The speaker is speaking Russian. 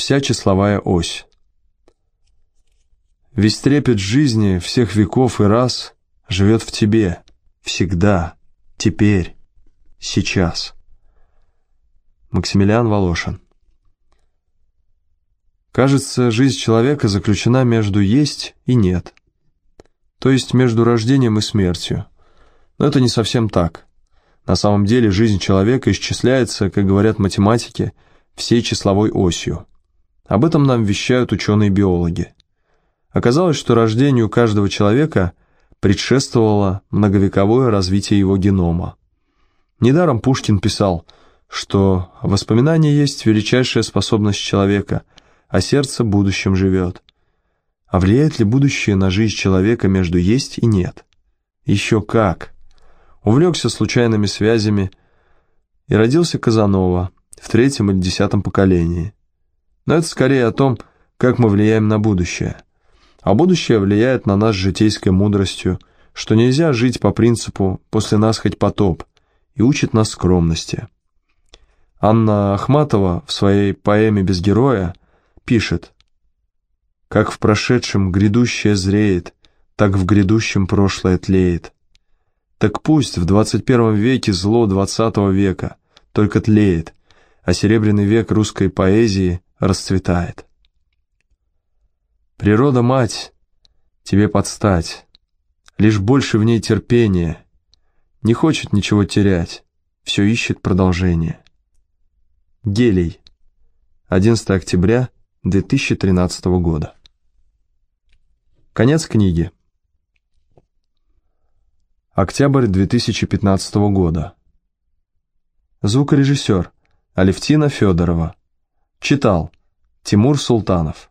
Вся числовая ось. Весь трепет жизни всех веков и раз живет в тебе, всегда, теперь, сейчас. Максимилиан Волошин Кажется, жизнь человека заключена между «есть» и «нет», то есть между рождением и смертью. Но это не совсем так. На самом деле жизнь человека исчисляется, как говорят математики, всей числовой осью. Об этом нам вещают ученые-биологи. Оказалось, что рождению каждого человека предшествовало многовековое развитие его генома. Недаром Пушкин писал, что воспоминание есть величайшая способность человека – а сердце будущим живет. А влияет ли будущее на жизнь человека между есть и нет? Еще как. Увлекся случайными связями и родился Казанова в третьем или десятом поколении. Но это скорее о том, как мы влияем на будущее. А будущее влияет на нас житейской мудростью, что нельзя жить по принципу «после нас хоть потоп» и учит нас скромности. Анна Ахматова в своей поэме «Без героя» пишет, «Как в прошедшем грядущее зреет, так в грядущем прошлое тлеет. Так пусть в 21 веке зло 20 века только тлеет, а серебряный век русской поэзии расцветает. Природа, мать, тебе подстать, лишь больше в ней терпения, не хочет ничего терять, все ищет продолжение. Гелий, 11 октября 2013 года. Конец книги. Октябрь 2015 года. Звукорежиссер Алевтина Федорова. Читал Тимур Султанов.